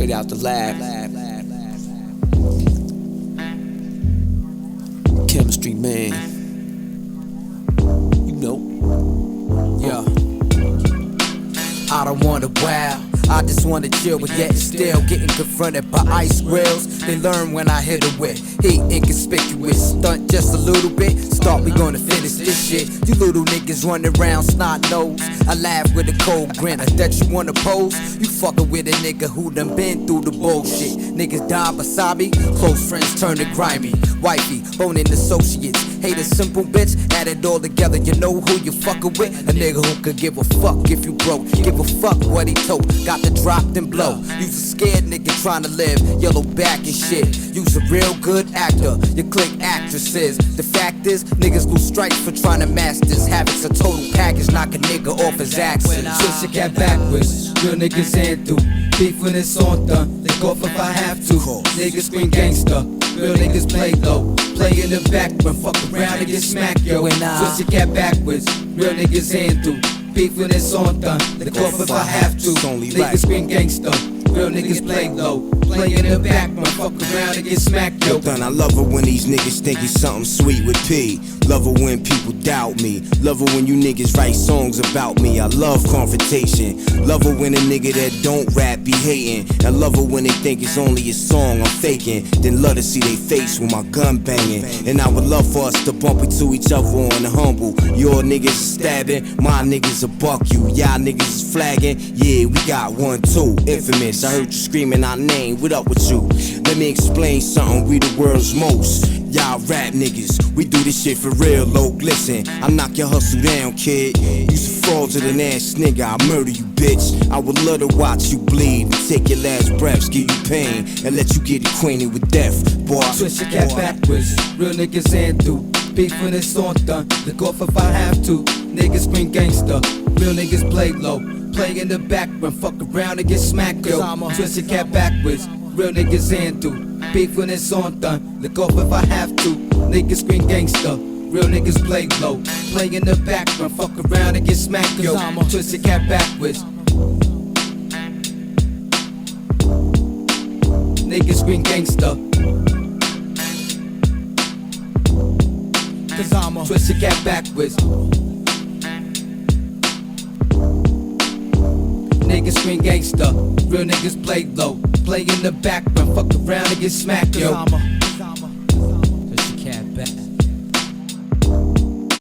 Straight out the lab. Chemistry man. You know. Yeah. I don't wanna wow. I just wanna chill, but yet still getting confronted by ice grills. They learn when I hit it with heat inconspicuous. Stunt just a little bit. Start, we gonna finish this shit. You little niggas running around snot nose. I laugh with a cold grin. I that you wanna pose. You fucking with a nigga who done been through the bullshit. Niggas die beside me. Close friends turn to grimy. Wifey, boning associates. Hate a simple bitch. Add it all together. You know who you fucking with? A nigga who could give a fuck if you broke. Give a fuck what he told. Got the drop then blow. You's a scared nigga trying to live. Yellow back and shit. You's a real good actor. You click actresses. The fact is, niggas lose strikes for trying to masters. Habits a total package. Knock a nigga off his axis. Switch your cat backwards. Real niggas ain't through. Beef when it's on done. They go if I have to. Niggas scream gangster. Real niggas play low. Play in the back when fuck around and get smacked, yo. I- Switch your cat backwards. Real niggas ain't through. Beef when it's on done. the go if I have to. Niggas scream gangster. Real niggas play low. Play in the back when fuck around and get smacked, yo. Done. I love it when these niggas think it's something sweet with P. Love it when people doubt me. Love it when you niggas write songs about me. I love confrontation. Love it when a nigga that don't rap be hating. And love it when they think it's only a song I'm faking. Then love to see they face with my gun banging. And I would love for us to bump into each other on the humble. Your niggas stabbing, my niggas a buck you. Y'all niggas is flagging. Yeah, we got one too. Infamous. I heard you screaming our name. What up with you? Let me explain something. We the world's most. Y'all rap niggas, we do this shit for real, loc. Listen, I knock your hustle down, kid. You's a fraudulent ass nigga, I murder you, bitch. I would love to watch you bleed and take your last breaths, give you pain, and let you get acquainted with death, boy. Twist your cat backwards. Real niggas ain't through. Beef when it's on done. Look off if I have to. Niggas scream gangster. Real niggas play low. Play in the back when fuck around and get smacked, yo. Twist your cap backwards. Real niggas through. Beef when it's on done. Look off if I have to. Niggas scream gangster. Real niggas play low. Play in the back when fuck around and get smacked, yo. Twist your cap backwards. Niggas scream gangster. Cause I'm a Twist your cat backwards. Niggas scream gangster. Real niggas play low. Play in the back when fuck around and get smacked, yo. I'm a